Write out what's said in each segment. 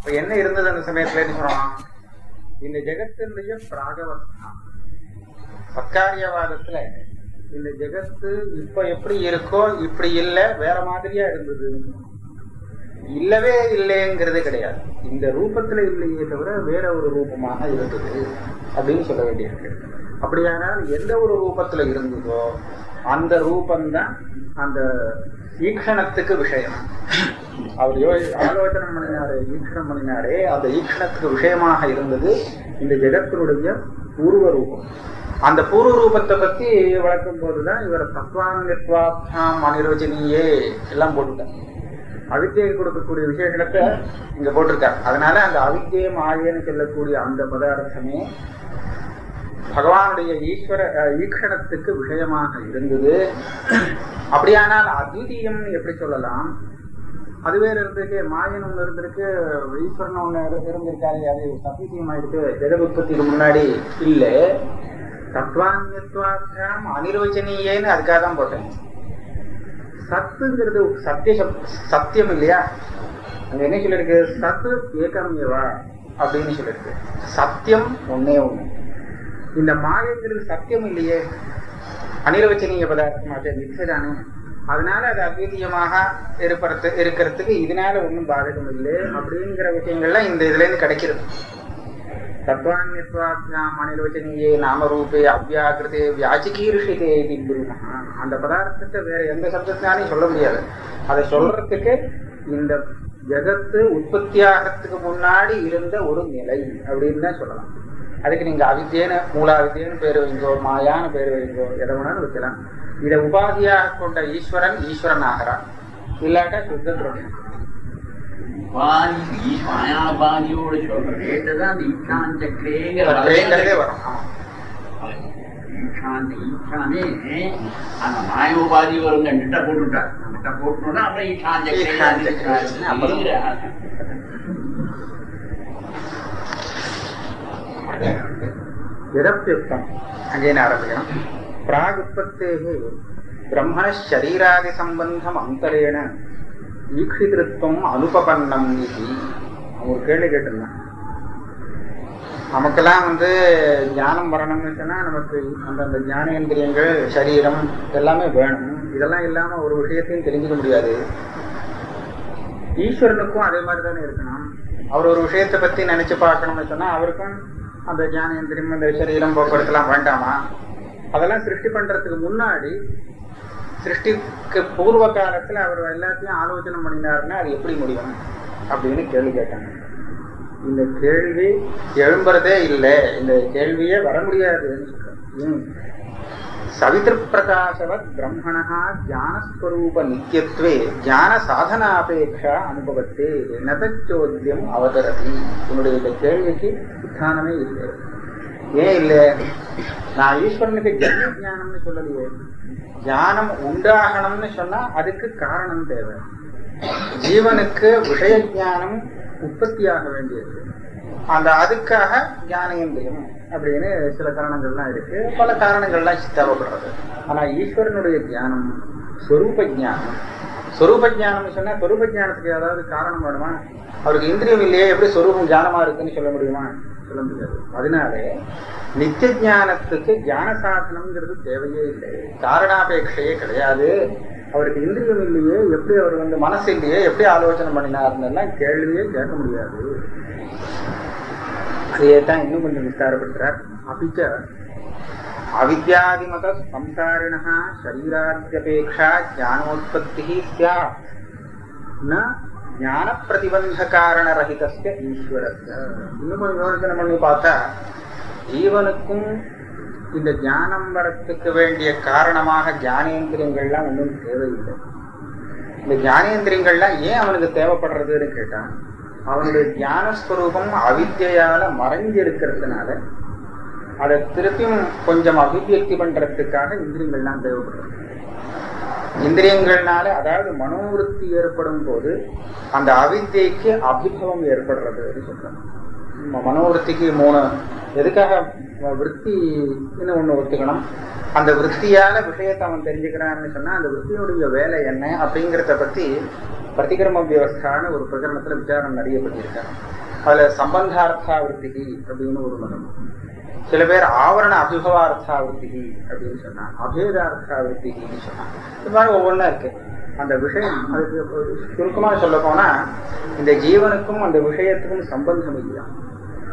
இப்ப என்ன இருந்தது அந்த சமயத்துல சொல்றோம் இந்த ஜெகத்தினுடைய பிராகவஸ்தா சக்காரியவாதத்துல இந்த ஜெகத்து இப்ப எப்படி இருக்கோ இப்படி இல்ல வேற மாதிரியா இருந்தது. இல்லவே இல்லைங்கிறது கிடையாது. இந்த ரூபத்துல இல்லையே தவிர வேற ஒரு ரூபமாக இருந்தது அப்படின்னு சொல்ல வேண்டியிருக்கு. அப்படியானால் எந்த ஒரு ரூபத்துல இருந்ததோ அந்த ரூபம்தான் அந்த ஈக்ஷணத்துக்கு விஷயம். அவர் யோ ஆலோசனை பண்ணினாரு ஈக்ஷணம் பண்ணினாரே அந்த ஈக்ஷணத்துக்கு விஷயமாக இருந்தது இந்த ஜெகத்தினுடைய பூர்வ ரூபம். அந்த பூர்வ ரூபத்தை பத்தி வளர்க்கும் போதுதான் இவர் தத்வான்யத்வாபியாம் அனிரோஜனியே எல்லாம் போட்டுட்டார் அவித்தியை கொடுக்கக்கூடிய விசேஷத்தை இங்க போட்டிருக்கார். அதனால அந்த அவித்தியம் மாயன்னு சொல்லக்கூடிய அந்த பதார்த்தமே பகவானுடைய ஈஸ்வர அஹ், ஈக்ஷணத்துக்கு விஷயமாக இருந்தது. அப்படியானால் அத்விதீயம் எப்படி சொல்லலாம்? அது வேற இருந்திருக்கு மாயன் ஒண்ணு இருந்திருக்கு ஈஸ்வரன் ஒண்ணு இருந்திருக்காரு அது சத்விதீயம் ஆயிடுச்சு ஜெக உற்பத்திக்கு முன்னாடி இல்ல. தத்வான்யத்வாபியாம் அனிரோச்சனீயேன்னு அதுக்காக தான் போட்டேன். சத்துங்கிறது சத்திய சத்தியம் இல்லையா? அங்க என்ன சொல்லிருக்கு சத்து ஏகமேவா அப்படின்னு சொல்லிருக்கு சத்தியம் ஒன்னே ஒண்ணு. இந்த மாயங்கிறது சத்தியம் இல்லையே. அனிர்வச்சனீய பதார்த்தமாக நிச்சயதானே அதனால அது அத்விதீயமாக இருப்பறது இருக்கிறதுக்கு இதனால ஒன்றும் பாதகம் இல்லை அப்படிங்கிற விஷயங்கள்லாம் இந்த இதுல இருந்து கிடைக்கிறது. தத்வான்யத்வாபியாம் அனிர்வச்சனீயே நாமரூபே அவ்யாகிருதே வியாச்சிகீர்ஷிதே இது பிரம்ம. அந்த பதார்த்தத்தை வேற எந்த சப்தத்தினாலையும் சொல்ல முடியாது. அதை சொல்றதுக்கு இந்த ஜெகத்து உற்பத்தியாகிறதுக்கு முன்னாடி இருந்த ஒரு நிலை அப்படின்னு தான் சொல்லலாம். அதுக்கு நீங்க அவித்தியன்னு மூலாவித்தியன்னு பேர் வைங்கோ மாயான்னு பேர் வைங்கோ எதை வேணாலும் வைக்கலாம். இதை உபாதியாக கொண்ட ஈஸ்வரன் ஈஸ்வரன் ஆகிறான் இல்லாட்டா சுத்த பிரம்மம் உபாதி மாயாபாதியோட சொல்ற கேட்டுதான் அந்த வரும். ஈஷான் ஈஷானே அந்த மாய உபாதி வரும் போட்டுட்டார் போட்டோம்னா அப்புறம் விதப்பியுக்தம் அங்கேன்னு ஆரம்பிக்கணும். பிராகுபத்தேகு பிரம்மண சரீராதி சம்பந்தம் அந்தரேன ஈக்ஷிதிருத்தம் அனுபபன்னம் இது. அவங்க ஒரு கேள்வி கேட்டிருந்தான். நமக்கெல்லாம் வந்து ஞானம் வரணும்னு சொன்னால் நமக்கு அந்தந்த ஞானேந்திரியங்கள் சரீரம் எல்லாமே வேணும். இதெல்லாம் இல்லாமல் ஒரு விஷயத்தையும் தெரிஞ்சுக்க முடியாது. ஈஸ்வரனுக்கும் அதே மாதிரி தானே இருக்கணும். அவர் ஒரு விஷயத்தை பற்றி நினச்சி பார்க்கணும்னு சொன்னால் அவருக்கும் அந்த ஞானேந்திரியம் அந்த சரீரம் போக்குவரத்துலாம் வேண்டாமா? அதெல்லாம் சிருஷ்டி பண்றதுக்கு முன்னாடி சிருஷ்டிக்கு பூர்வ காலத்துல அவர் எல்லாத்தையும் ஆலோசனை பண்ணினாருன்னா அது எப்படி முடியும்? அப்படின்னு கேள்வி கேட்டாங்க. இந்த கேள்வி எழும்புறதே இல்லை. இந்த கேள்வியே வர முடியாதுன்னு சொல்றாரு சவிதிர் பிரகாசவத் பிரம்மணா ஞானஸ்வரூப நித்தியத்வே ஞான சாதனாபேட்சா அனுபவத்தே நதச்சோத்தியம் அவதரதி உன்னுடைய இந்த கேள்விக்கு உத்தானமே இல்லை. ஏன் இல்லை? நான் ஈஸ்வரனுக்கு ஜன்ம ஜானம்னு சொல்லலையே. ஞானம் உண்டாகணும்னு சொன்னா அதுக்கு காரணம் தேவை. ஜீவனுக்கு விஷய ஜானம் உற்பத்தியாக வேண்டியது. அந்த அதுக்காக ஞானேந்திரியம் அப்படின்னு சில காரணங்கள்லாம் இருக்கு. பல காரணங்கள்லாம் தேவைப்படுறது. ஆனா ஈஸ்வரனுடைய தியானம் ஸ்வரூப ஞானம். ஸ்வரூப ஜானம் சொன்னா ஸ்வரூப ஞானத்துக்கு ஏதாவது காரணம் வேணுமா? அவருக்கு இந்திரியம் இல்லையே எப்படி ஸ்வரூபம் ஞானமா இருக்குன்னு சொல்ல முடியுமா? சொல்ல முடியாது. அதனாலே நித்திய ஞானத்துக்கு ஞான சாதனம்ங்கிறது தேவையே இல்லை. காரணாபேட்சையே கிடையாது. அவருக்கு இந்திரியம் இல்லையே எப்படி அவர் வந்து மனசு இல்லையே எப்படி ஆலோசனை பண்ணினாருன்னு கேள்வியே கேட்க முடியாது. அதையே தான் இன்னும் கொஞ்சம் விஸ்தாரப்படுத்துறார் அபிச்ச அவித்யாதிமத சம்சாரிணா சரீராத்யபேட்சா ஜானோத்பத்தி சியாத் ந ஞான பிரதிபந்த காரண ரஹிதஸ்ய ஈஸ்வரஸ்ய இன்னும் கொஞ்சம் விமர்சனம் பண்ணி பார்த்தா ஜீவனுக்கும் இந்த ஞானம் வரத்துக்கு வேண்டிய காரணமாக ஜானேந்திரியங்கள்லாம் ஒன்றும் தேவையில்லை இந்த ஞானேந்திரியங்கள்லாம் ஏன் அவனுக்கு தேவைப்படுறதுன்னு கேட்டான் அவனுடைய ஞானஸ்வரூபம் அவித்யால மறைந்து இருக்கிறதுனால அதை திருப்பியும் கொஞ்சம் அபிவியக்தி பண்றதுக்காக இந்திரியங்கள்லாம் தேவைப்படுறது இந்திரியங்கள்னால அதாவது மனோவிருத்தி ஏற்படும் போது அந்த அவித்தியக்கு அபிபவம் ஏற்படுறது சொல்றாங்க. ம- மனோவிருத்திக்கு மூணு எதுக்காக விற்த்தின்னு ஒண்ணு ஒத்துக்கணும்? அந்த விற்பியால விஷயத்தை அவன் தெரிஞ்சுக்கிறான்னு சொன்னா அந்த விற்பியுடைய வேலை என்ன அப்படிங்கிறத பத்தி பிரதிகிரம வியவஸ்தான ஒரு பிரகரணத்துல விசாரம் நிறைய பண்ணியிருக்காங்க அதுல சம்பந்தார்த்தா விற்பிகி அப்படின்னு ஒரு மதம். சில பேர் ஆவரண அபிபவார்த்தா விற்பிகி அப்படின்னு சொன்னா அபேதார்த்தா விற்பிகின்னு சொன்னாங்க. இது மாதிரி ஒவ்வொன்றா இருக்கு. அந்த விஷயம் அதுக்கு சுருக்கமாக சுருக்கமா சொல்ல போனா இந்த ஜீவனுக்கும் அந்த விஷயத்துக்கும் சம்பந்தம் இல்லையா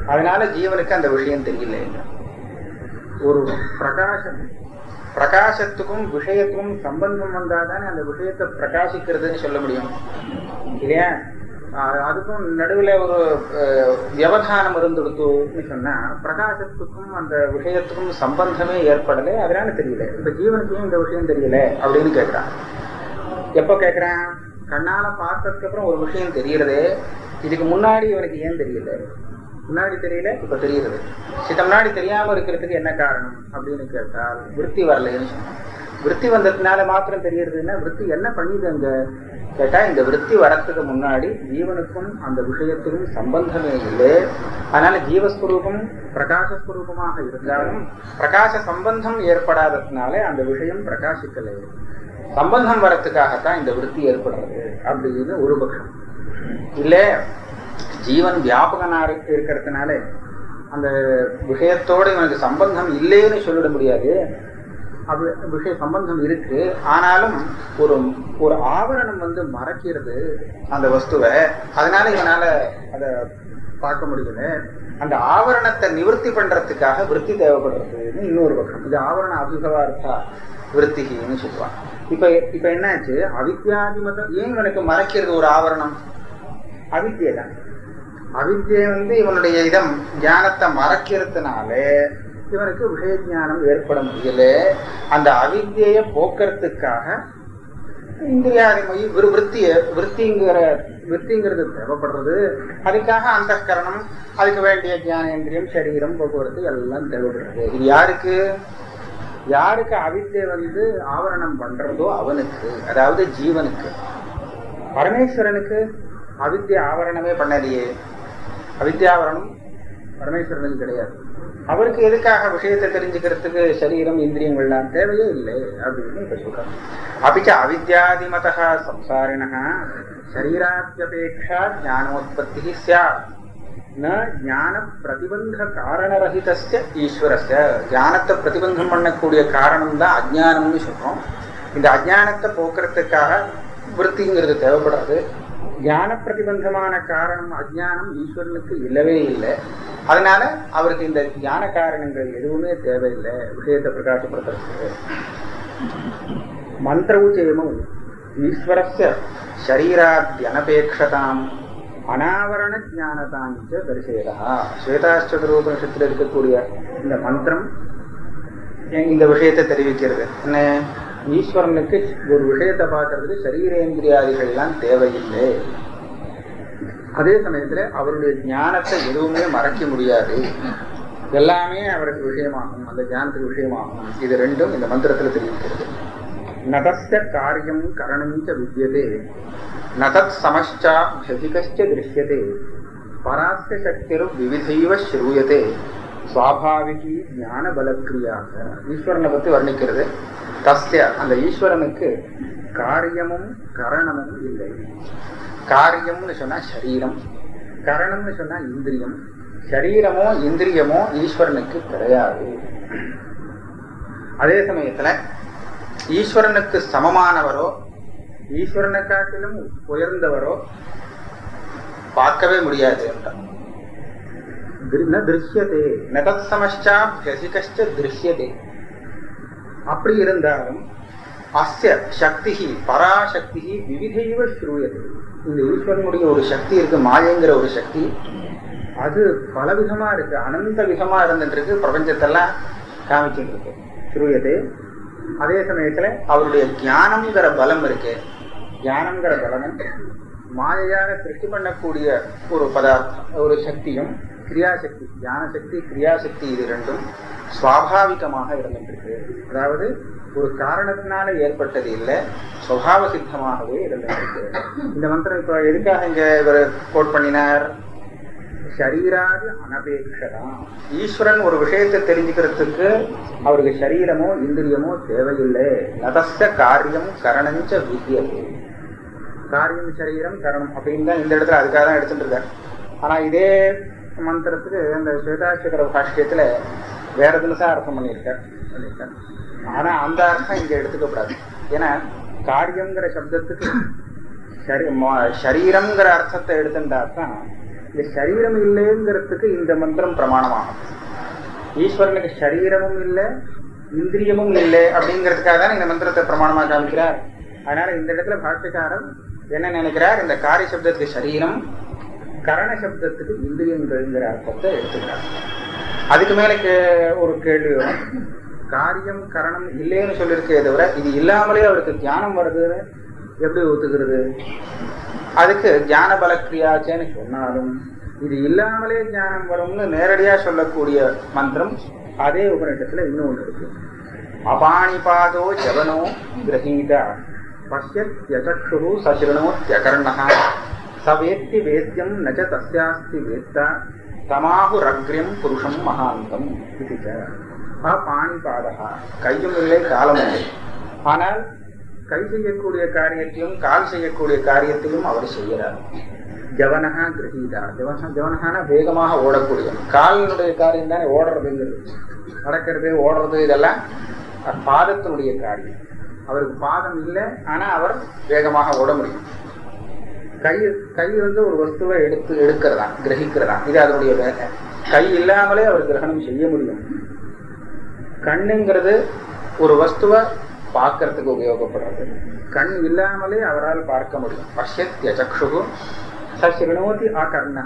அதனால ஜீவனுக்கு அந்த விஷயம் தெரியல. ஒரு பிரகாசம் பிரகாசத்துக்கும் விஷயத்துக்கும் சம்பந்தம் வந்தாதானே அந்த விஷயத்தை பிரகாசிக்கிறதுன்னு சொல்ல முடியும். இல்லையா? அதுக்கும் நடுவுல ஒரு அஹ், வியவதானம் இருந்துடுத்துன்னு சொன்னா பிரகாசத்துக்கும் அந்த விஷயத்துக்கும் சம்பந்தமே ஏற்படலை. அதனால தெரியல. இப்ப ஜீவனுக்கு ஏன் இந்த விஷயம் தெரியல அப்படின்னு கேட்கிறான் எப்போ கேட்கிறான் கண்ணால பார்த்ததுக்கு அப்புறம் ஒரு விஷயம் தெரியறதே. இதுக்கு முன்னாடி இவனுக்கு ஏன் தெரியல? முன்னாடி தெரியல இப்ப தெரியுறது சித்த முன்னாடி தெரியாம இருக்கிறதுக்கு என்ன காரணம் அப்படின்னு கேட்டால் விருத்தி வரலைன்னு சொன்னோம் விருத்தி வந்ததுனால மாத்திரம் தெரியறதுன்னா விருத்தி என்ன பண்ணிது அங்க கேட்டா இந்த விருத்தி வரத்துக்கு முன்னாடி ஜீவனுக்கும் அந்த விஷயத்துக்கும் சம்பந்தமே இல்லை. அதனால ஜீவஸ்வரூபம் பிரகாசஸ்வரூபமாக இருந்தாலும் பிரகாச சம்பந்தம் ஏற்படாததுனால அந்த விஷயம் பிரகாசிக்கலை. சம்பந்தம் வரத்துக்காகத்தான் இந்த விருத்தி ஏற்படுறது அப்படின்னு ஒரு பட்சம் இல்லை ஜீவன் வியாபகனா இருக்கிறதுனால அந்த விஷயத்தோட இவனுக்கு சம்பந்தம் இல்லைன்னு சொல்லிட முடியாது. அப்படி விஷய சம்பந்தம் இருக்கு. ஆனாலும் ஒரு ஒரு ஆவரணம் வந்து மறைக்கிறது அந்த வஸ்துவை. அதனால இவனால அதை பார்க்க முடியல. அந்த ஆவரணத்தை நிவர்த்தி பண்றதுக்காக விருத்தி தேவைப்படுறதுன்னு இன்னொரு பக்கம். இது ஆவரண அபிபவார்த்தா விற்த்திகின்னு சொல்லுவாங்க. இப்ப இப்ப என்னாச்சு? அவித்யாதிமதம் ஏன் இவனுக்கு மறைக்கிறது ஒரு ஆவரணம்? அவித்யை தான் அவித்யை வந்து இவனுடைய இதம் ஞானத்தை மறைக்கிறதுனாலே இவனுக்கு விஷய ஞானம் ஏற்பட முடியல. அந்த அவித்தியை போக்குறதுக்காக இந்திரியாதிமொழி ஒரு விற்த்திய விற்த்திங்கிற விற்த்திங்கிறது தேவைப்படுறது. அதுக்காக அந்த கரணம் அதுக்கு வேண்டிய ஞானேந்திரியம் சரீரம் போக்குவரத்து எல்லாம் தேவைப்படுறது. இது யாருக்கு? யாருக்கு அவித்யை வந்து ஆவரணம் பண்றதோ அவனுக்கு அதாவது ஜீவனுக்கு. பரமேஸ்வரனுக்கு அவித்திய ஆவரணமே பண்ணலையே. அவித்யாவரணம் பரமேஸ்வரனுக்கு கிடையாது. அவருக்கு எதுக்காக விஷயத்தை தெரிஞ்சுக்கிறதுக்கு சரீரம் இந்திரியங்கள்லாம் தேவையே இல்லை அப்படின்னு இப்ப சொல்றாங்க. அபிச்ச அவித்யாதிமத சம்சாரிண சரீராத்யபேட்சா ஞானோத்பத்தி சார் ந ஞான பிரதிபந்த காரணரகிதஸ்ய ஈஸ்வரஸ்ய. ஞானத்தை பிரதிபந்தம் பண்ணக்கூடிய காரணம் தான் அஜ்ஞானம்னு சொல்றோம். இந்த அஜ்ஞானத்தை போக்குறதுக்காக விருத்திங்கிறது தேவைப்படாது. ஞான பிரதிபந்தமான காரணம் அஜானம் ஈஸ்வரனுக்கு இல்லவே இல்லை. அதனால அவருக்கு இந்த ஞான காரணங்கள் எதுவுமே தேவையில்லை. விஷயத்தை பிரகாசப்படுத்துறதுக்கு. மந்திரவுச்சேமம் ஈஸ்வரஸ்ய சரீராத்யனபேட்சதாம் அனாவரண ஜானதாஞ்ச தரிசேதா ஸ்வேதாஷ்டரூபனிஷத்தில் இருக்கக்கூடிய இந்த மந்திரம் இந்த விஷயத்தை தெரிவிக்கிறது. என்ன? ஈஸ்வரனுக்கு ஒரு விஷயத்தை பார்க்கறதுக்கு சரீரேந்திரியாதிகள்லாம் தேவையில்லை. அதே சமயத்துல அவருடைய ஞானத்தை எதுவுமே மறைக்க முடியாது. எல்லாமே அவருக்கு விஷயமாகும். அந்த ஞானத்துக்கு விஷயமாகும். இது ரெண்டும் இந்த மந்திரத்துல தெரிவிக்கிறது. நதஸ்ய காரியம் கரணஞ்ச வித்தியதே நதத் சமஷ்டாபியதிகச்ச திருஷ்யதே. பராஸ்ய சக்திரு விவிதைவ ஸ்ரூயதே சுவாபாவிகி ஞான பலக்கிரியாக ஈஸ்வரனை பத்தி வர்ணிக்கிறது. தஸ்ய அந்த ஈஸ்வரனுக்கு காரியமும் கரணமும் இல்லை. காரியம்னு சொன்னா சரீரம் கரணம்னு சொன்னா இந்திரியம். சரீரமோ இந்திரியமோ ஈஸ்வரனுக்கு கிடையாது. அதே சமயத்துல ஈஸ்வரனுக்கு சமமானவரோ ஈஸ்வரனை காட்டிலும் உயர்ந்தவரோ பார்க்கவே முடியாது என்றார் ந திருஷ்யதே. நதத் சமஷ்டாபியசிகஷ்ட திருஷ்யதே. அப்படி இருந்தாலும் அஸ்ய சக்தி பராசக்தி விவிதைவ ஸ்ரூயது. இந்த ஈஸ்வரனுடைய ஒரு சக்தி இருக்கு மாயங்கிற ஒரு சக்தி. அது பல விதமா இருக்கு அனந்த விதமா இருந்துட்டு இருக்கு பிரபஞ்சத்தெல்லாம் காமிச்சுட்டு இருக்கு ஸ்ரூயது. அதே சமயத்துல அவருடைய ஞானம்ங்கிற பலம் இருக்கு. ஞானம்ங்கிற பலமும் மாயையாக சிருஷ்டி பண்ணக்கூடிய ஒரு பதார்த்தம் ஒரு சக்தியும் கிரியாசக்தி ஞானசக்தி கிரியாசக்தி இது ரெண்டும் சுவாபாவிகமாக இருந்துருக்கு அதாவது ஒரு காரணத்தினால ஏற்பட்டது இல்லை சுவாவ சித்தமாகவே இருந்துகிட்டு இந்த மந்திரம் இப்போ எதுக்காக இங்க இவர் கோட் பண்ணினார்? ஷரீராதி அனபேட்சதான் ஈஸ்வரன் ஒரு விஷயத்தை தெரிஞ்சுக்கிறதுக்கு அவருக்கு சரீரமோ இந்திரியமோ தேவையில்லை. நதஸ்த காரியம் கரணஞ்ச வித்தியது காரியம் சரீரம் கரணம் அப்படின்னு தான் இந்த இடத்துல அதுக்காக தான் எடுத்துட்டு இருக்கார். ஆனா இதே மந்திரத்துக்கு அந்த ஸ்வேதாட்சகர பாஷ்யத்துல வேற தினசா அர்த்தம் பண்ணியிருக்கார் பண்ணியிருக்கார். ஆனா அந்த அர்த்தம் இங்க எடுத்துக்கப்படாது ஏன்னா காரியம்ங்கிற சப்தத்துக்கு சரி- சரீரம்ங்கிற அர்த்தத்தை எடுத்துட்டா தான் இந்த சரீரம் இல்லைங்கிறதுக்கு இந்த மந்திரம் பிரமாணமாகும். ஈஸ்வரனுக்கு சரீரமும் இல்லை இந்திரியமும் இல்லை அப்படிங்கிறதுக்காக தான் இந்த மந்திரத்தை பிரமாணமா காமிக்கிறார். அதனால இந்த இடத்துல பாஷ்யக்காரர் என்ன நினைக்கிறார்? இந்த காரிய சப்தத்துக்கு சரீரம் கரண சப்தத்துக்கு இந்திரியங்கள்ங்கிற அர்த்தத்தை எடுத்துக்கிறார். அதுக்கு மேல கே- ஒரு கேள்வி வரும். காரியம் கரணம் இல்லைன்னு சொல்லியிருக்கே தவிர இது இல்லாமலே அவருக்கு தியானம் வருதுன்னு எப்படி ஒத்துக்கிறது? அதுக்கு தியான பலக்கிரியாச்சேன்னு சொன்னாலும் இது இல்லாமலே ஞானம் வரும்னு நேரடியா சொல்லக்கூடிய மந்திரம் அதே உபநிஷத்துல இன்னும் ஒண்ணு இருக்கு. அபாணிபாதோ ஜவனோ கிரகீதா பசியத்யசக்ஷு சசிருணோத்யகர்ணः சவேத்தி வேத்தியம் நச்ச தஸ்யாஸ்தி வேத்தா தமாகுரக்ரியம் புருஷம் மகாந்தம் இது பாணிபாதா கையும் இல்லை காலம் இல்லை. ஆனால் கை செய்யக்கூடிய காரியத்தையும் கால் செய்யக்கூடிய காரியத்தையும் அவர் செய்கிறார். ஜவனகா கிரகீதா. ஜவன ஜவனகான வேகமாக ஓடக்கூடியவன். காலினுடைய காரியம் தானே ஓடுறதுங்கிறது. நடக்கிறது ஓடுறது இதெல்லாம் பாதத்தினுடைய காரியம். அவருக்கு பாதம் இல்லை ஆனால் அவர் வேகமாக ஓட முடியும். கை கை வந்து ஒரு வஸ்துவை எடுத்து எடுக்கிறதா கிரகிக்கிறதா? இது அதனுடைய வேலை. கை இல்லாமலே அவர் கிரகணம் செய்ய முடியும். கண்ணுங்கிறது ஒரு வஸ்துவை பார்க்கறதுக்கு உபயோகப்படுறது. கண் இல்லாமலே அவரால் பார்க்க முடியும். பஷ்யத்ய சக்ஷு ஆ ஆகர்ணா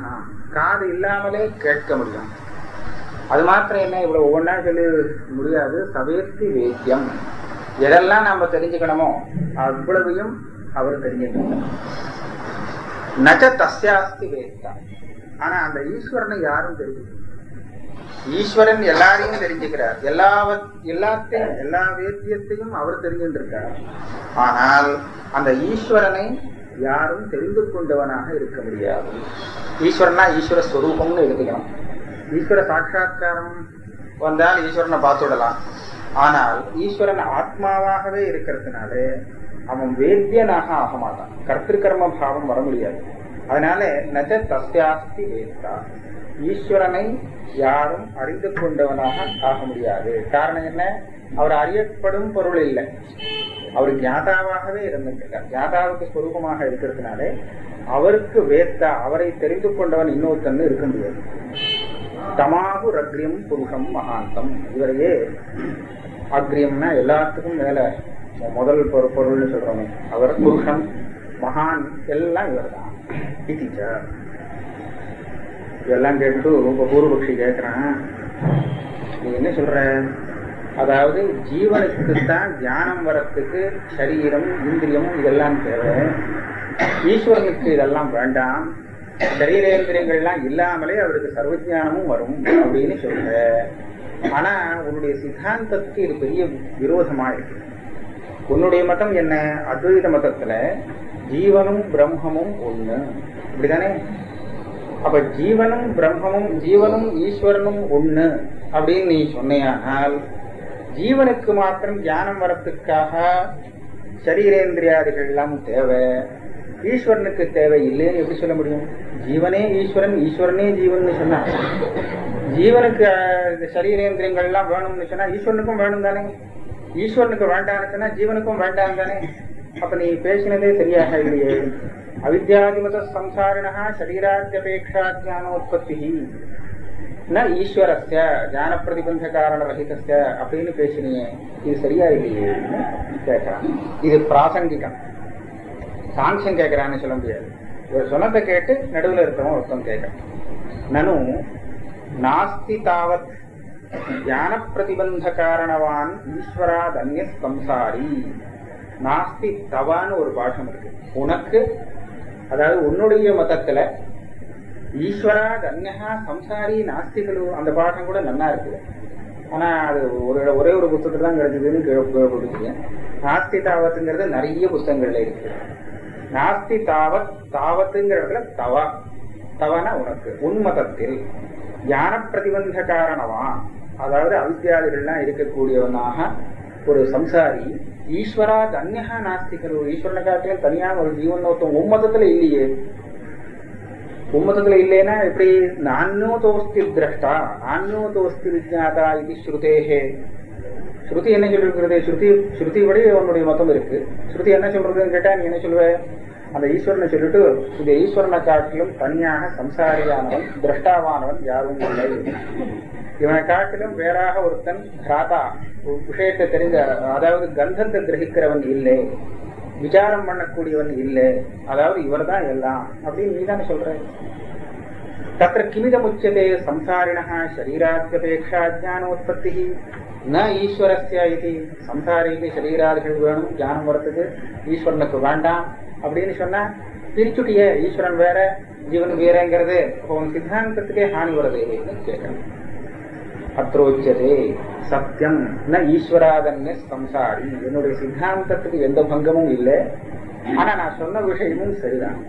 காது இல்லாமலே கேட்க முடியும். அது மாத்திரம் என்ன இவ்வளவு ஒவ்வொன்றா சொல்லி முடியாது. சவேத்தி வேத்தியம். எதெல்லாம் நாம தெரிஞ்சுக்கணுமோ அவ்வளவையும் அவர் தெரிஞ்சுக்கணும். நச்ச தஸ்யாஸ்தி வேத்தா ஆனா அந்த ஈஸ்வரனை யாரும் தெரிஞ்சுக்கணும் ஈஸ்வரன் எல்லாரையும் தெரிஞ்சுக்கிறார். எல்லாவ எல்லாத்தையும் எல்லா வேத்தியத்தையும் அவர் தெரிஞ்சுட்டு ஆனால் அந்த ஈஸ்வரனை யாரும் தெரிந்து கொண்டவனாக இருக்க முடியாது. ஈஸ்வரனா ஈஸ்வர ஸ்வரூபம்னு எடுத்துக்கணும் ஈஸ்வர சாட்சா்காரம் வந்தால் ஈஸ்வரனை பார்த்துடலாம். ஆனால் ஈஸ்வரன் ஆத்மாவாகவே இருக்கிறதுனாலே அவன் வேத்தியனாக ஆக மாட்டான். கர்த்திருக்கர்ம பாவம் வர முடியாது. அதனால நஜ தஸ்யாஸ்தி வேத்தா. ஈஸ்வரனை யாரும் அறிந்து கொண்டவனாக ஆக முடியாது. காரணம் என்ன? அவர் அறியப்படும் பொருள் இல்லை. அவர் ஞாதாவாகவே இருந்திருக்கார் ஞாதாவுக்கு சொரூபமாக இருக்கிறதுனாலே அவருக்கு வேத்தா அவரை தெரிந்து கொண்டவன் இன்னொருத்தன் இருக்க முடியாது. தமாகு ரக்ரியம் புருஷம் மகாந்தம். இவரையே அக்ரியம்னா எல்லாத்துக்கும் மேல முதல் பொருள்னு சொல்றோம். அவர் புருஷம் மகான் எல்லாம் இவர் தான் இதெல்லாம் கேட்டு ரொம்ப பூர்வபக்ஷி கேட்கிறான் நீ என்ன சொல்ற? அதாவது ஜீவனுக்கு தான் தியானம் வரத்துக்கு சரீரம் இந்திரியம் இதெல்லாம் தேவை. ஈஸ்வரனுக்கு இதெல்லாம் வேண்டாம். சரீரேந்திரியங்கள்லாம் இல்லாமலே அவருக்கு சர்வஜானமும் வரும் அப்படின்னு சொல்ற. ஆனா உன்னுடைய சித்தாந்தத்துக்கு இது பெரிய விரோதமா இருக்கு. உன்னுடைய மதம் என்ன? அத்வைத மதத்துல ஜீவனும் பிரம்மமும் ஒண்ணு. இப்படிதானே? அப்ப ஜீவனும் பிரம்மமும் ஜீவனும் ஈஸ்வரனும் ஒண்ணு அப்படின்னு நீ சொன்னையானால் ஜீவனுக்கு மாத்திரம் ஞானம் வரத்துக்காக சரீரேந்திரியாதிகள் எல்லாம் தேவை. ஈஸ்வரனுக்கு தேவை இல்லைன்னு எப்படி சொல்ல முடியும்? ஜீவனே ஈஸ்வரன் ஈஸ்வரனே ஜீவன் சொன்னா. ஜீவனுக்கு இந்த சரீரேந்திரியங்கள் எல்லாம் வேணும்னு சொன்னா ஈஸ்வரனுக்கும் வேணும் தானே ஈஸ்வரனுக்கு வேண்டாம்னு சொன்னா ஜீவனுக்கும் வேண்டாம் தானே? அப்ப நீ பேசினதே சரியாக இல்லையே. அவித்யாதிமத சம்சாரிணா சரீராத்யபேட்சா ஜானோத்பத்தி ந ஈஸ்வரஸ்ய ஜான பிரதிபந்த காரண ரஹிதஸ்ய அப்படின்னு பேசினியே. இது சரியா இல்லையே? கேட்கிறான். இது பிராசங்கிகம். சாங்ஷன் கேட்கிறான்னு சொல்ல முடியாது. ஒரு சொன்னதை கேட்டு நடுவில் இருக்கவன் ஒருத்தன் கேட்கிறான். நனு நாஸ்தி தாவத் ஞான பிரதிபந்த காரணவான் ஈஸ்வராத் சம்சாரி நாஸ்தி தவான்னு ஒரு பாஷம் இருக்கு. உனக்கு அதாவது உன்னுடைய மதத்துல ஈஸ்வராத் அந்நகா சம்சாரி நாஸ்திகளு அந்த பாடம் கூட நல்லா இருக்குது ஆனா அது ஒரு ஒரே ஒரு புத்தகத்துல தான் கிடைச்சதுன்னு கேள்விப்பட்டிருக்கேன் நாஸ்தி தாவத்துங்கிறது நிறைய புத்தகங்கள்ல இருக்கு. நாஸ்தி தாவத் தாவத்துங்கிற இடத்துல தவா. தவனா உனக்கு உன்மதத்தில் ஞான பிரதிபந்த காரணவான் அதாவது அவித்தியாதிகள்லாம் இருக்கக்கூடியவனாக ஒரு சம்சாரி ஈஸ்வரா அந்நகா நாஸ்திகர் ஒரு ஈஸ்வரனை காட்டிலும் தனியாக ஒரு ஜீவன் ஒருத்தன் உம்மதத்துல இல்லையே. உம்மதத்துல இல்லைன்னா எப்படி? நானோ தோஸ்தி திரஷ்டா. நானோ தோஸ்தி விஜாதா இது ஸ்ருதேஹே. ஸ்ருதி என்ன சொல்லிருக்கிறது? ஸ்ருதி ஸ்ருதி படி உன்னுடைய மதம் இருக்கு. ஸ்ருதி என்ன சொல்றதுன்னு கேட்டா நீ என்ன சொல்லுவ? அந்த ஈஸ்வரனை சொல்லிட்டு இந்த ஈஸ்வரனை காட்டிலும் தனியாக சம்சாரியானவன் திரஷ்டாவானவன் யாரும் இல்லை. இவனை காட்டிலும் வேறாக ஒருத்தன் கிராதா விஷயத்தை தெரிஞ்ச அதாவது கந்தத்தை கிரகிக்கிறவன் இல்லை. விசாரம் பண்ணக்கூடியவன் இல்லை. அதாவது இவர்தான் எல்லாம். அப்படின்னு நீ தானே சொல்ற? தத்திர கிமிதமுச்சதே சம்சாரிணா சரீராத்யபேட்சா ஜானோத்பத்தி ந ஈஸ்வரஸ்யா இது சம்சாரிக்கு சரீராதிகள் வேணும் ஞானம் வரத்துக்கு ஈஸ்வரனுக்கு வேண்டாம் அப்படின்னு சொன்னா பிரிச்சுட்டிய ஈஸ்வரன் வேற ஜீவன் வேறங்கிறது. உன் சித்தாந்தத்துக்கே ஹானி வருது கேட்கணும். அத்ரோச்சதே. சத்தியம் ந ஈஸ்வராதன்ய சம்சாரி. என்னுடைய சித்தாந்தத்துக்கு எந்த பங்கமும் இல்லை. ஆனா நான் சொன்ன விஷயமும் சரிதான்.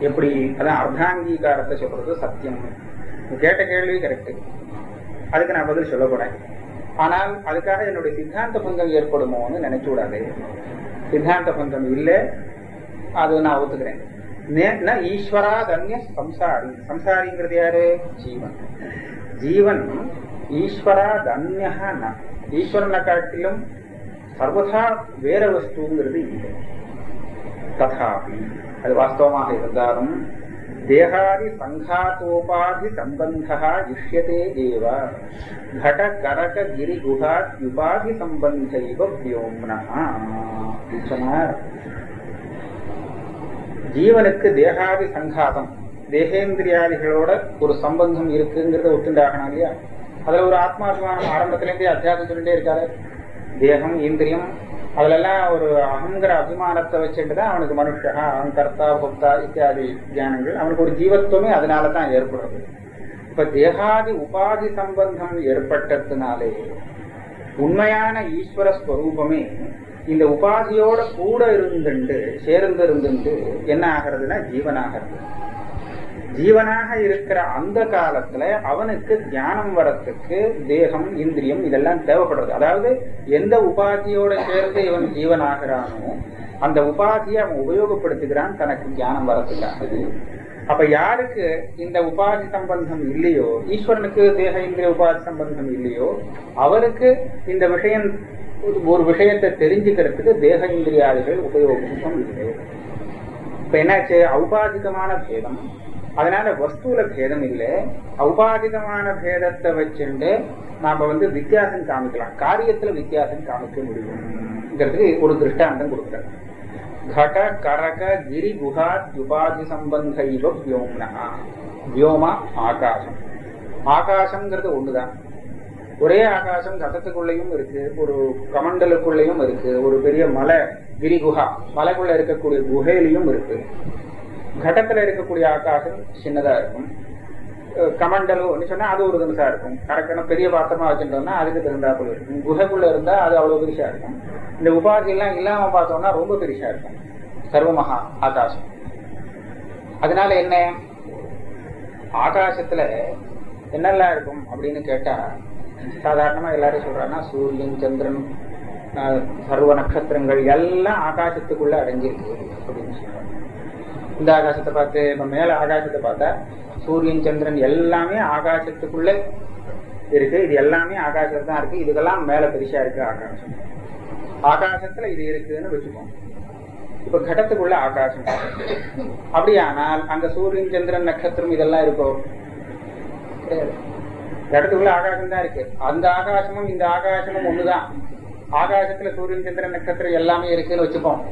எப்படி? அதான் அர்த்தாங்கீகாரத்தை சொல்றது சத்தியம். கேட்ட கேள்வி கரெக்டு அதுக்கு நான் பதில் சொல்ல போறேன் ஆனால் அதுக்காக என்னுடைய சித்தாந்த பங்கம் ஏற்படுமோன்னு நினைச்சு விடாது. சித்தாந்த பங்கம் இல்லை. அது நான் ஒத்துக்கிறேன். நே- ஈஸ்வரா தன்ய சம்சாரி. சம்சாரிங்கிறது யாரு? ஜீவன். ஜீவன் ஈஸ்வரா தன்யா ந ஈஸ்வரனை காட்டிலும் சர்வதா வேற வஸ்துங்கிறது இல்லை ததாபி அது வாஸ்தவமாக இருந்தாலும் தேகாதி சங்காத்தோபாதி சம்பந்தா இஷ்யதே ஏவ கட கரக கிரி குஹாத் உபாதி சம்பந்தைவ வியோம்னா சொன்னார் ஜீவனுக்கு தேகாதி சங்காதம் தேகேந்திரியாதிகளோட ஒரு சம்பந்தம் இருக்குங்கிறத ஒத்துண்டாகணும் இல்லையா? அதுல ஒரு ஆத்மாபிமானம் ஆரம்பத்திலேருந்தே அத்தியாசம் சொல்லிட்டே இருக்காரு. தேகம் இந்திரியம் அதுல எல்லாம் ஒரு அகங்கிற அபிமானத்தை வச்சுட்டு தான் அவனுக்கு மனுஷா அவன் கர்த்தா புக்தா இத்தியாதி தியானங்கள் அவனுக்கு ஒரு ஜீவத்துவமே அதனால தான் ஏற்படுறது இப்ப தேகாதி உபாதி சம்பந்தம் ஏற்பட்டதுனாலே உண்மையான ஈஸ்வர ஸ்வரூபமே இந்த உபாதியோட கூட இருந்துட்டு சேர்ந்து இருந்துட்டு என்ன ஆகிறதுனா ஜீவனாகிறது. ஜீவனாக இருக்கிற அந்த காலத்துல அவனுக்கு தியானம் வரத்துக்கு தேகம் இந்திரியம் இதெல்லாம் தேவைப்படுறது. அதாவது எந்த உபாதியோட சேர்ந்து இவன் ஜீவனாகிறானோ அந்த உபாதியை அவன் உபயோகப்படுத்துகிறான் தனக்கு தியானம் வரத்துக்காக அப்ப யாருக்கு இந்த உபாதி சம்பந்தம் இல்லையோ ஈஸ்வரனுக்கு தேக இந்திரிய உபாதி சம்பந்தம் இல்லையோ அவருக்கு இந்த விஷயம் ஒரு- ஒரு விஷயத்தை தெரிஞ்சுக்கிறதுக்கு தேக இந்திரியாதிகள் உபயோகம் இல்லை. இப்ப என்னாச்சு? ஔபாதிகமான பேதம். அதனால வஸ்துல பேதம் இல்லை. உபாதிதமான பேதத்தை வச்சுட்டு நாம வந்து வித்தியாசம் காமிக்கலாம். காரியத்துல வித்தியாசம் காமிக்க முடியும்ங்கிறதுக்கு ஒரு திருஷ்டாந்தம் கொடுக்குறாரு. கட கரக கிரி குஹா துபாதி சம்பந்த இவ வியோம்னா. வியோமா ஆகாசம். ஆகாசம்ங்கிறது ஒண்ணுதான். ஒரே ஆகாசம் கதத்துக்குள்ளேயும் இருக்கு ஒரு கமண்டலுக்குள்ளேயும் இருக்கு ஒரு பெரிய மலை கிரிகுஹா மலைக்குள்ள இருக்கக்கூடிய குகையிலையும் இருக்கு. கடத்துல இருக்கக்கூடிய ஆகாசம் சின்னதா இருக்கும். கமண்டலோன்னு சொன்னா அது ஒரு தினசா இருக்கும். கரெக்டான பெரிய பாத்திரமா வச்சுட்டோம்னா அதுக்கு தகுந்தாப்புல இருக்கும். குகைக்குள்ள இருந்தா அது அவ்வளவு பெருசா இருக்கும். இந்த உபாதி எல்லாம் இல்லாம பார்த்தோம்னா ரொம்ப பெருசா இருக்கும். சர்வமகா ஆகாசம். அதனால என்ன? ஆகாசத்துல என்னெல்லாம் இருக்கும் அப்படின்னு கேட்டா சாதாரணமா எல்லாரும் சொல்றாங்கன்னா சூரியன் சந்திரன் ஆஹ், சர்வ நட்சத்திரங்கள் எல்லாம் ஆகாசத்துக்குள்ள அடங்கியிருக்கு அப்படின்னு சொல்றாங்க. இந்த ஆகாசத்தை பார்த்து இப்ப மேல ஆகாசத்தை பார்த்தா சூரியன் சந்திரன் எல்லாமே ஆகாசத்துக்குள்ள இருக்கு. இது எல்லாமே ஆகாசத்துல தான் இருக்கு. இதுக்கெல்லாம் மேல பெருசா இருக்கு ஆகாசம். ஆகாசத்துல இது இருக்குன்னு வச்சுக்கோங்க. இப்ப கடத்துக்குள்ள ஆகாசம். அப்படியானால் அங்க சூரியன் சந்திரன் நட்சத்திரம் இதெல்லாம் இருக்கோ? கிடையாது. கடத்துக்குள்ள ஆகாசம் தான் இருக்கு. அந்த ஆகாசமும் இந்த ஆகாசமும் ஒண்ணுதான். ஆகாசத்துல சூரியன் சந்திரன் நட்சத்திரம் எல்லாமே இருக்குன்னு வச்சுப்போம்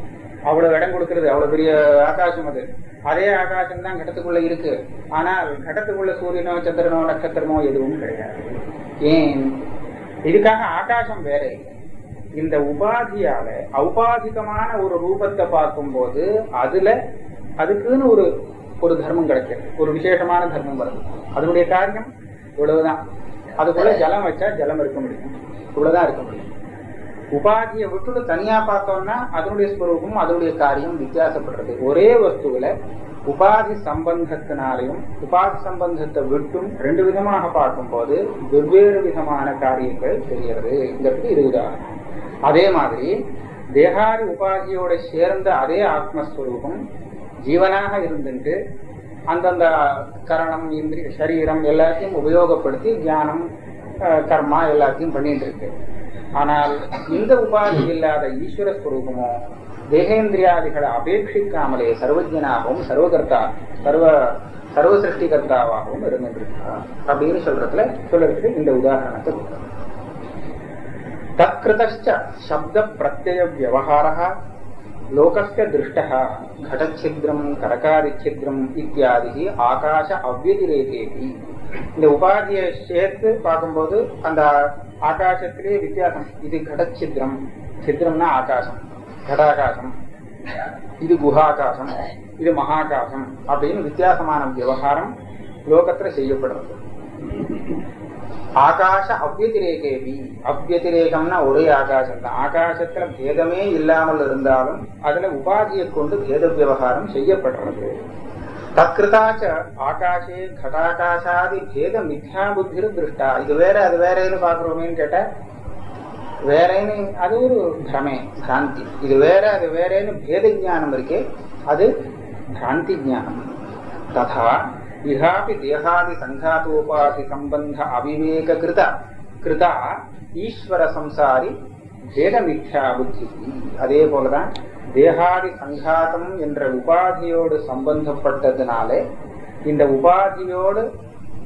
அவ்வளவு இடம் கொடுக்கிறது அவ்வளவு பெரிய ஆகாசம் அது. அதே ஆகாசம் தான் கடத்துக்குள்ள இருக்கு. ஆனால் கடத்துக்குள்ள சூரியனோ சந்திரனோ நட்சத்திரமோ எதுவும் கிடையாது. ஏன்? இதுக்காக ஆகாசம் வேற. இல்லை இந்த உபாதியால ஔபாதிகமான ஒரு ரூபத்தை பார்க்கும்போது அதுல அதுக்குன்னு ஒரு ஒரு தர்மம் கிடைக்கிறது. ஒரு விசேஷமான தர்மம் வருது. அதனுடைய காரியம் இவ்வளவுதான். அதுக்குள்ள ஜலம் வச்சா ஜலம் இருக்க முடியும். இவ்வளவுதான் இருக்க முடியும். உபாதியை விட்டுட்டு தனியா பார்த்தோம்னா அதனுடைய ஸ்வரூபம் அதனுடைய காரியம் வித்தியாசப்படுறது. ஒரே வஸ்துவில உபாதி சம்பந்தத்தினாலையும் உபாதி சம்பந்தத்தை விட்டும் ரெண்டு விதமாக பார்க்கும்போது வெவ்வேறு விதமான காரியங்கள் தெரிகிறது. இது உதாரணம் அதே மாதிரி தேகாதி உபாதியோட சேர்ந்த அதே ஆத்மஸ்வரூபம் ஜீவனாக இருந்துட்டு அந்தந்த கரணம் இந்திரி சரீரம் எல்லாத்தையும் உபயோகப்படுத்தி தியானம் கர்மா எல்லாத்தையும் பண்ணிட்டு இருக்கு. ஆனால் இந்த உபாதி இல்லாத ஈஸ்வர ஸ்வரூபமோ தேகேந்திரியாதிகளை அபேட்சிக்காமலே சர்வஜனாகவும் சர்வகர்த்தா சர்வ சர்வ சிருஷ்டிகர்த்தாவாகவும் இருந்திருக்கிறார். அப்படின்னு சொல்றதுல சொல்றதுக்கு இந்த உதாரணத்தை கொடுக்குறோம் சப்த பிரத்யய வியவஹாரா லோகஸ்ய திருஷ்ட கடச்சித்ரம் கரகாரிச்சித்ரம் இத்தியாதி ஆகாச அவ்வதிரேகேபி. இந்த உபாதியை சேர்த்து பார்க்கும்போது அந்த ஆகாசத்திலேயே வித்தியாசம். இது கடச்சித்திரம். சித்திரம்னா ஆகாசம். கடாகாசம் இது குஹாகாசம். இது மகாகாசம் அப்படின்னு வித்தியாசமான விவகாரம் லோகத்துல செய்யப்படுறது. ஆகாச அவ்வதிரேகேபி. அவ்வதிரேகம்னா ஒரே ஆகாசம் தான் ஆகாசத்துல பேதமே இல்லாமல் இருந்தாலும் அதுல உபாதியை கொண்டு பேத விவகாரம் செய்யப்படுறது. தத்கிருதாச்ச ஆகாஷே கடாகாசாதி பேத மித்யா புத்தி திருஷ்டா இது வேற அது வேறேன்னு பாக்குறோமேன்னு கேட்டா வேறேன்னு அது ஒரு பிரமே பிராந்தி இது வேற அது வேறேன்னு பேத ஞானம் இருக்கே அது பிராந்தி ஞானம் ததா இஹாபி தேகாதி சங்காதோபாதி சம்பந்த அவிவேக கிருத கிருதா ஈஸ்வர சம்சாரி பேத மித்யா புத்தி அதே போலதான் தேகாதி சங்காதம் என்ற உபாதியோடு சம்பந்தப்பட்டதுனாலே இந்த உபாதியோடு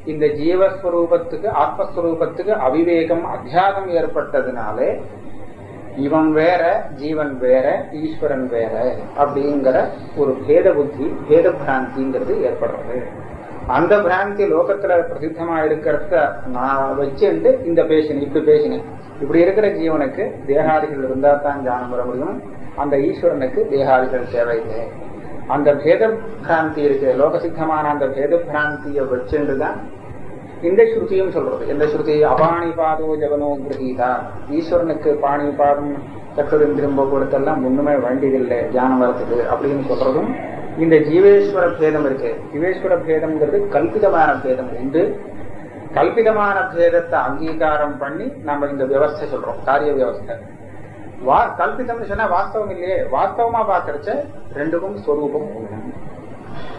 இந்த ஜீவஸ்வரூபத்துக்கு ஆத்மஸ்வரூபத்துக்கு அவிவேகம் அத்தியாகம் ஏற்பட்டதுனாலே இவன் வேற ஜீவன் வேற ஈஸ்வரன் வேற அப்படிங்கிற ஒரு பேத புத்தி பேத பிராந்திங்கிறது ஏற்படுறது. அந்த பிராந்தி லோகத்துல பிரசித்தமா இருக்கிறத நான் வச்சுட்டு இந்த பேசினேன் இப்படி பேசினேன். இப்படி இருக்கிற ஜீவனுக்கு தேகாதிகள் இருந்தா தான் ஞானம் வர முடியும். அந்த ஈஸ்வரனுக்கு தேகாதிகள் தேவையில்லை அந்த பேத பிராந்தி இருக்கு. லோகசித்தமான அந்த பேத பிராந்தியை வச்சுட்டு தான் இந்த ஸ்ருதியும் சொல்றது. இந்த ஸ்ருதி அபாணி பாதோ ஜவனோ கிரகீதா ஈஸ்வரனுக்கு பாணி பாதம் சக்கரம் திரும்ப கொடுத்தெல்லாம் ஒண்ணுமே வேண்டியதில்லை தியானம் வரத்துக்கு அப்படின்னு சொல்றதும் இந்த ஜீவேஸ்வர பேதம் இருக்கு. ஜீவேஸ்வர பேதம்ங்கிறது கல்பிதமான பேதம். உண்டு கல்பிதமான பேதத்தை அங்கீகாரம் பண்ணி நம்ம இந்த வியவஸ்தை சொல்றோம் காரிய வியவஸ்தை வா கல்பிதம்னு சொன்னா வாஸ்தவம் இல்லையே. வாஸ்தவமா பாக்குறச்ச ரெண்டுக்கும் ஸ்வரூபம்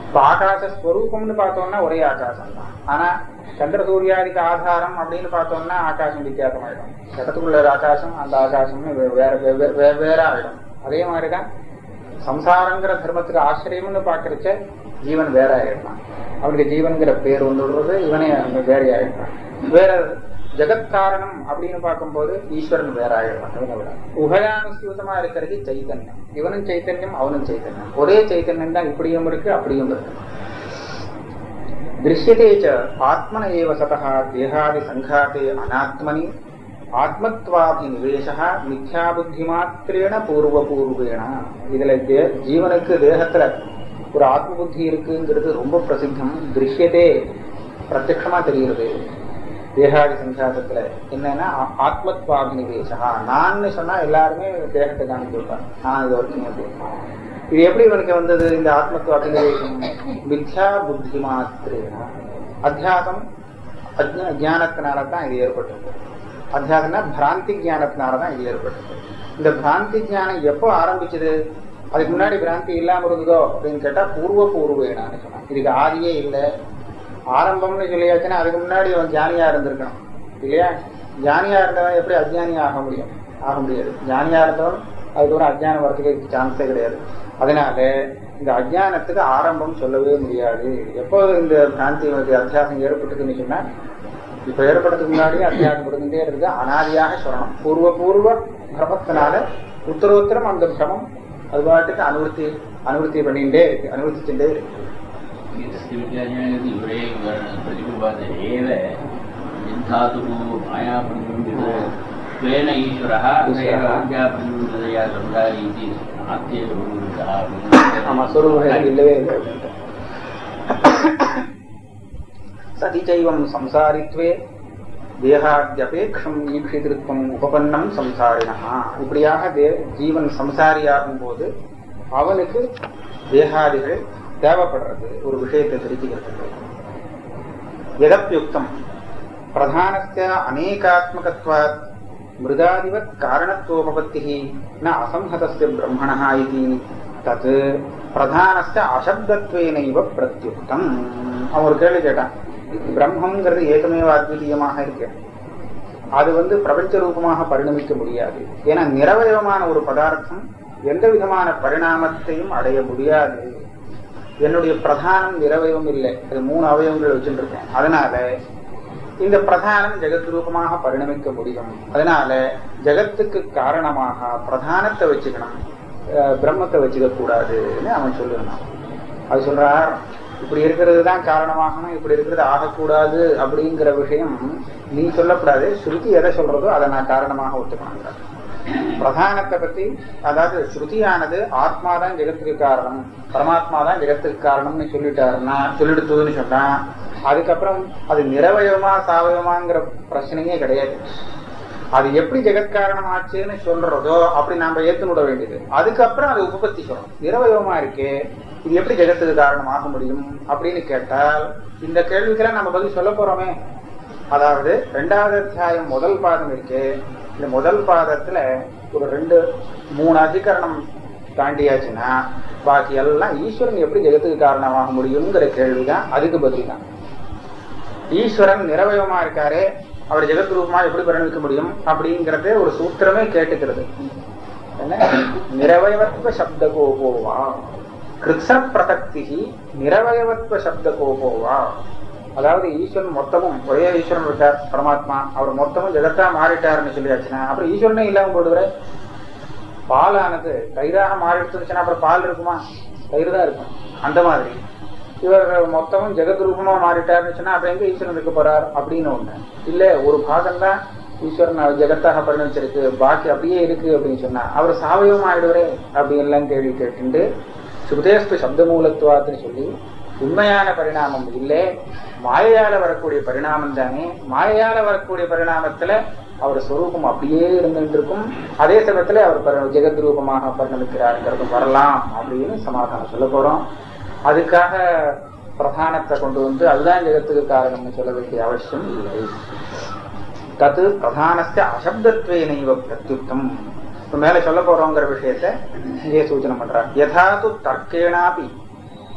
இப்ப ஆகாச ஸ்வரூபம்னு பார்த்தோம்னா ஒரே ஆகாசம் தான். ஆனா சந்திர சூரியாதிக்கு ஆதாரம் அப்படின்னு பார்த்தோம்னா ஆகாசம் வித்தியாசமாயிடும். இடத்துக்குள்ள ஒரு ஆகாசம் அந்த ஆகாசம்னு வேற வே- வேற ஆயிடும் அதே மாதிரிதான் சம்சாரங்கிற தர்மத்துக்கு ஆசிரியம்னு பாக்குறச்ச ஜீவன் வேற ஆயிடுறான் அவனுக்கு ஜீவன்கிற பேர் ஒன்று விடுறது இவனே அங்க வேற ஜெகத்காரணம் அப்படின்னு பார்க்கும்போது ஈஸ்வரன் வேற ஆயிடுவான் உபயானுசூதமா இருக்கிறது சைத்தன்யம். இவனும் சைத்தன்யம் அவனும் சைத்தன்யம். ஒரே சைத்தன்யம் தான் இப்படியும் இருக்கு அப்படியும் இருக்கு. திருஷ்யதேச்ச ஆத்மன ஏவ சதா தேகாதி சங்காதே அனாத்மனி ஆத்மத்வாதி நிவேசா மித்யா புத்தி மாத்திரேன பூர்வ பூர்வேணா இதுல ஜீவனுக்கு தேகத்துல ஒரு ஆத்ம புத்தி இருக்குங்கிறது ரொம்ப பிரசித்தம். திருஷ்யத்தே பிரத்யமா தெரிகிறது. தேகாதி சம்சாரத்துல என்னன்னா ஆத்மத்வாபினிவேசா ஆத்மத்வாபிநிவேஷா நான் சொன்னா எல்லாருமே தேகத்தை காமிச்சிருப்பாங்க நான் இது வரைக்கும் அப்படின்னு இது எப்படி இவனுக்கு வந்தது இந்த ஆத்மத்வாபினிவேசம் மித்யா புத்தி மாத்திரேனா அத்தியாசம் அஜ்ஞா- தான் இது ஏற்பட்டிருக்கு. அத்தியாசம்னா பிராந்தி ஜானத்தினால தான் இது ஏற்பட்டிருக்கு. இந்த பிராந்தி ஞானம் எப்போ ஆரம்பிச்சது? அதுக்கு முன்னாடி பிராந்தி இல்லாம இருந்ததோ அப்படின்னு கேட்டா பூர்வ பூர்வேனான்னு சொன்னான் இதுக்கு ஆதியே இல்லை. ஆரம்பம்னு சொல்லியாச்சுன்னா அதுக்கு முன்னாடி அவன் ஜானியா இருந்திருக்கணும் இல்லையா? ஜானியா இருந்தவன் எப்படி அஜ்ஞானியா ஆக முடியும்? ஆக முடியாது. ஜானியா இருந்தவன் அதுக்கப்புறம் அஜ்ஞானம் வரதுக்கு சான்ஸே கிடையாது. அதனால இந்த அஜ்ஞானத்துக்கு ஆரம்பம் சொல்லவே முடியாது. எப்போ இந்த பிராந்தி அத்தியாசம் ஏற்பட்டுக்குன்னு சொன்னா இப்ப ஏற்படுறதுக்கு முன்னாடியே அத்தியாசம் இருந்துட்டே இருக்குது அனாதியாக சொல்லணும். பூர்வ பூர்வ பிரமத்தினால உத்தரோத்தரம் அந்த பிரமம் அது பாட்டுக்கு அனுவர்த்தி அனுவர்த்தி பண்ணிகிட்டே இருக்கு. அனுவர்த்திச்சுட்டே இருக்கு. స్థితికార్యాణి వివరే ప్రతిభూపాత ఏవ జిద్ధాతుకు మాయాప్రతిబింబిత స్వేన ఈశ్వర ప్రజ్ఞాప్రతిబింబతయా సంసారి ఇది ఆత్మీయ సతి చైవం సంసారిత్వే தேகாத்தியபேட்சம் ஈட்சிதிருத்தம் உபபன்னம் சம்சாரினா இப்படியாக தே ஜீவன் சம்சாரியாகும் போது அவனுக்கு தேகாதிகள் தேவைப்படுறது ஒரு விஷயத்தை தெரிஞ்சுக்கிறதுக்கு. எதப்பியுக்தம் பிரதானஸ்ய அநேகாத்மகத்வாத் மிருதாதிவத் காரணத்துவபத்திः ந அசம்ஹதஸ்ய பிரம்மணா இது தத் பிரதானஸ்ய அசப்தத்வேனைவ பிரத்யுக்தம். அவன் ஒரு கேள்வி கேட்டான். பிரம்மங்கிறது ஏகமேவ அத்விதீயமாக இருக்கு. அது வந்து பிரபஞ்ச ரூபமாக பரிணமிக்க முடியாது. ஏன்னா நிரவயமான ஒரு பதார்த்தம் எந்த விதமான பரிணாமத்தையும் அடைய முடியாது. என்னுடைய பிரதானம் நிறவயம் இல்லை. அது மூணு அவயவங்கள் வச்சுருக்கேன் அதனால இந்த பிரதானம் ஜெகத் ரூபமாக பரிணமிக்க முடியும். அதனால ஜெகத்துக்கு காரணமாக பிரதானத்தை வச்சுக்கணும். பிரம்மத்தை வச்சுக்க கூடாதுன்னு அவன் சொல்லுறான் அது சொல்றார் இப்படி இருக்கிறது தான் காரணமாகணும் இப்படி இருக்கிறது ஆகக்கூடாது அப்படிங்கிற விஷயம் நீ சொல்லக்கூடாது. ஸ்ருதி எதை சொல்றதோ அதை நான் காரணமாக ஒத்துக்கணுங்கிறார் பிரதானத்தை பத்தி அதாவது ஸ்ருதியானது ஆத்மா தான் ஜெகத்துக்கு காரணம். பரமாத்மா தான் ஜெகத்துக்கு காரணம்னு சொல்லிட்டாருன்னா சொல்லிடுத்துன்னு சொன்னா அதுக்கப்புறம் அது நிறவயமா சாவயமாங்கிற பிரச்சனையே கிடையாது. அது எப்படி ஜெகத்காரணம் ஆச்சுன்னு சொல்றதோ அப்படி நாம ஏத்துனுட வேண்டியது. அதுக்கப்புறம் அது உபபத்திக்கிறோம் நிறவயமா இருக்கே இது எப்படி ஜெகத்துக்கு காரணமாக முடியும் அப்படின்னு கேட்டால் இந்த கேள்விக்கெல்லாம் நம்ம பதில் சொல்ல போறோமே. அதாவது ரெண்டாவது அத்தியாயம் முதல் பாதம் இருக்கு இந்த முதல் பாதத்துல ஒரு ரெண்டு மூணு அதிகரணம் தாண்டியாச்சுன்னா பாக்கி எல்லாம் ஈஸ்வரன் எப்படி ஜெகத்துக்கு காரணமாக முடியுங்கிற கேள்விதான் அதுக்கு பதில் தான் ஈஸ்வரன் நிறவயமா இருக்காரு அவர் ஜெகத் ரூபமா எப்படி பரிணமிக்க முடியும் அப்படிங்கறது ஒரு சூத்திரமே கேட்டுக்கிறது. என்ன? சப்த கோபோவா கிருத்ஸ பிரதக்தி நிரவயவத்வ சப்த கோபோவா அதாவது ஈஸ்வரன் மொத்தமும் ஒரே ஈஸ்வரன் இருக்கார் பரமாத்மா. அவர் மொத்தமும் ஜெகத்தா மாறிட்டாருன்னு சொல்லியாச்சுன்னா அப்புறம் ஈஸ்வரனே இல்லாம போடுவாரு பாலானது தயிராக மாறிடுச்சுன்னா அப்புறம் பால் இருக்குமா? தயிர் தான் இருக்கும். அந்த மாதிரி. இவர் மொத்தமும் ஜெகத் ரூபமா மாறிட்டாருன்னு சொன்னா அப்ப எங்க ஈஸ்வரன் இருக்க போறார்? அப்படின்னு ஒண்ணு. இல்ல ஒரு பாகம் தான் ஈஸ்வரன் ஜெகத்தாக பரிணமிச்சிருக்கு. பாக்கி அப்படியே இருக்கு அப்படின்னு சொன்னா அவர் சாவயவம் ஆயிடுவரே அப்படி எல்லாம் கேள்வி கேட்டுண்டு சுதேஸ்து சப்த மூலத்துவாத்துன்னு சொல்லி உண்மையான பரிணாமம் இல்லை மாயையால வரக்கூடிய பரிணாமம் தானே மாயையால வரக்கூடிய பரிணாமத்துல அவர் சொரூபம் அப்படியே இருந்துட்டு இருக்கும். அதே சமயத்துல அவர் ஜெகத் ரூபமாக பரிணமிக்கிறாருங்கிறது வரலாம் அப்படின்னு சமாதானம் சொல்ல போறோம். அதுக்காக பிரதானத்தை கொண்டு வந்து அதுதான் ஜெகத்துக்கு காரணம்னு சொல்ல வேண்டிய அவசியம் இல்லை. தத்து பிரதானத்தை அசப்தத்வேனைவ நைவ பிரத்யுத்தம் மேல சொல்ல போறோங்கிற விஷயத்த இங்கே சூச்சனை பண்றார். யதா தர்க்கேனாபி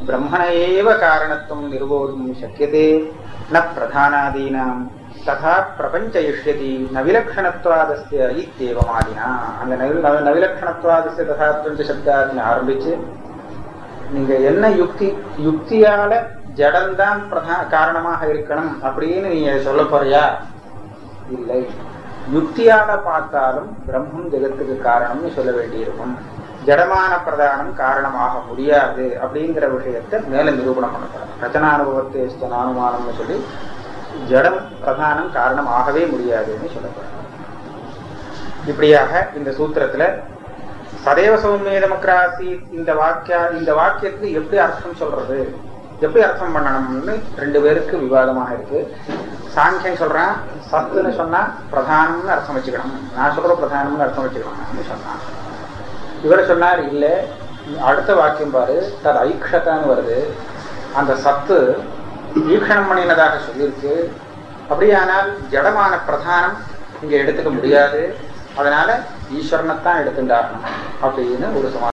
தர்க்கேணாபி பிரம்மண ஏவ காரணத்துவம் நிர்வோதும் சக்கியதே ந பிரதானாதீனாம் ததா பிரபஞ்சயிஷ்யதி நவிலக்ஷணத்வாதஸ்ய இத்தேவமாதினா அந்த நவி நவி- நவிலக்ஷணத்வாதஸ்ய ததா பிரபஞ்ச சப்தாதின்னு ஆரம்பிச்சு நீங்க என்ன யுக்தி யுக்தியால ஜடம்தான் பிரதா காரணமாக இருக்கணும் அப்படின்னு நீங்க சொல்ல போறியா? இல்லை. யுக்தியால பார்த்தாலும் பிரம்மம் ஜெகத்துக்கு காரணம்னு சொல்ல வேண்டியிருக்கும். ஜடமான பிரதானம் காரணமாக முடியாது அப்படிங்கிற விஷயத்தை மேல நிரூபணம் பண்ணப்படுறோம் ரச்சனானுபவத்தை அனுமானம்னு சொல்லி ஜடம் பிரதானம் காரணம் ஆகவே முடியாதுன்னு சொல்லப்படுறோம் இப்படியாக இந்த சூத்திரத்துல சதேவ சௌமியதமக்ராசி இந்த வாக்கியா இந்த வாக்கியத்துக்கு எப்படி அர்த்தம் சொல்றது? எப்படி அர்த்தம் பண்ணணும்னு ரெண்டு பேருக்கு விவாதமாக இருக்கு. சாங்கியன் சொல்றான் சத்துன்னு சொன்னா பிரதானம்னு அர்த்தம் வச்சுக்கணும். நான் சொல்ற பிரதானம்னு அர்த்தம் வச்சுக்கணும்னு சொன்னான். இவர் சொன்னார் இல்லை அடுத்த வாக்கியம் பாரு தது ஐக்ஷதான்னு வருது. அந்த சத்து ஈக்ஷணம் பண்ணினதாக சொல்லியிருக்கு. அப்படியானால் ஜடமான பிரதானம் இங்கே எடுத்துக்க முடியாது. அதனால ஈஸ்வரனைத்தான் எடுத்துட்டாகணும் அப்படின்னு ஒரு சமா